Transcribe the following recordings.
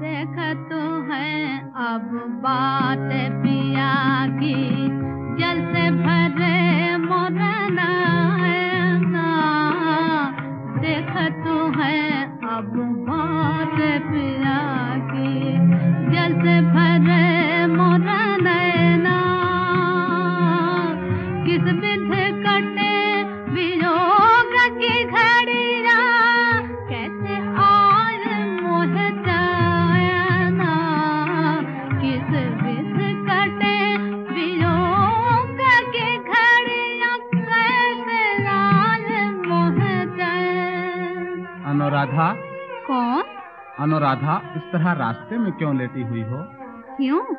देख तो है अब बात पिया अनुराधा। कौन? अनुराधा इस तरह रास्ते में क्यों लेटी हुई हो? क्यों?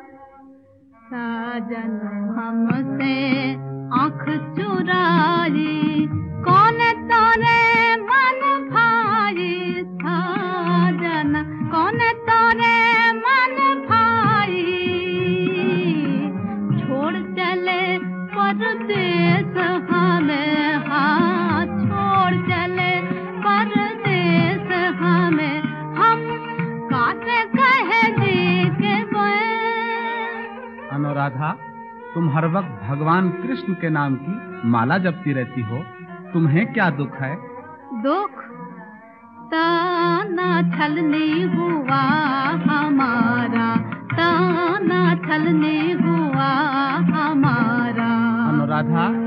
साजन हमसे आँख चुराई कौन अनुराधा तुम हर वक्त भगवान कृष्ण के नाम की माला जपती रहती हो। तुम्हें क्या दुख है? दुख? ताना छलने हुआ हमारा ताना छलने हुआ हमारा। अनुराधा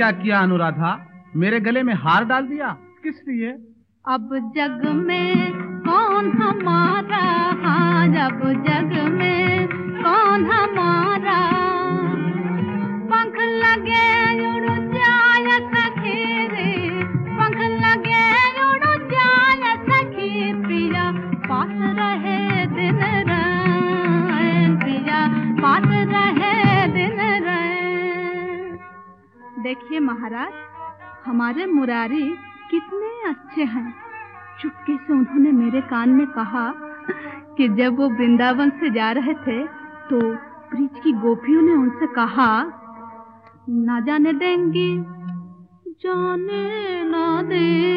क्या किया अनुराधा? मेरे गले में हार डाल दिया? किस लिए? अब जग में कौन हमारा? हाँ जब जग में कौन हमारा? पंख लगे उड़ जाय सखी पंख लगे उड़ सखी। पास रहे दिन देखिए महाराज, हमारे मुरारी कितने अच्छे हैं। चुपके से उन्होंने मेरे कान में कहा कि जब वो वृंदावन से जा रहे थे तो ब्रिज की गोपियों ने उनसे कहा, ना जाने देंगे, जाने ना देंगी